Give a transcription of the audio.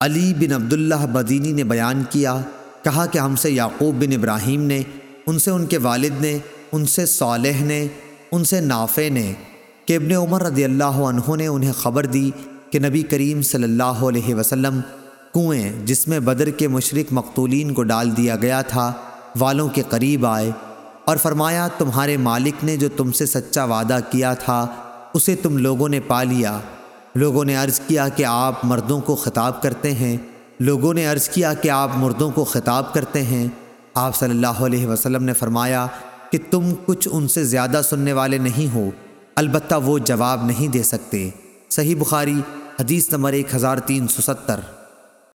علی بن عبداللہ بدینی نے بیان کیا، کہا کہ ہم سے یعقوب بن ابراہیم نے، ان سے ان کے والد نے، ان سے صالح نے، ان سے نافع نے، کہ ابن عمر رضی اللہ عنہ نے انہیں خبر دی کہ نبی کریم صلی اللہ علیہ وسلم کنویں جس میں بدر کے مشرق مقتولین کو ڈال دیا گیا تھا، والوں کے قریب آئے اور فرمایا، تمہارے مالک نے جو تم سے سچا وعدہ کیا تھا، اسے تم لوگوں نے پا لیا۔ لوگوں نے عرض کیا کہ آپ مردوں کو خطاب کرتے ہیں۔ لوگوں نے عرض کیا کہ آپ مردوں کو خطاب کرتے ہیں۔ آپ صلی اللہ علیہ وسلم نے فرمایا کہ تم کچھ ان سے زیادہ سننے والے نہیں ہو۔ البتہ وہ جواب نہیں دے سکتے۔ صحیح بخاری، حدیث نمبر ایک ہزار تین سو ستر۔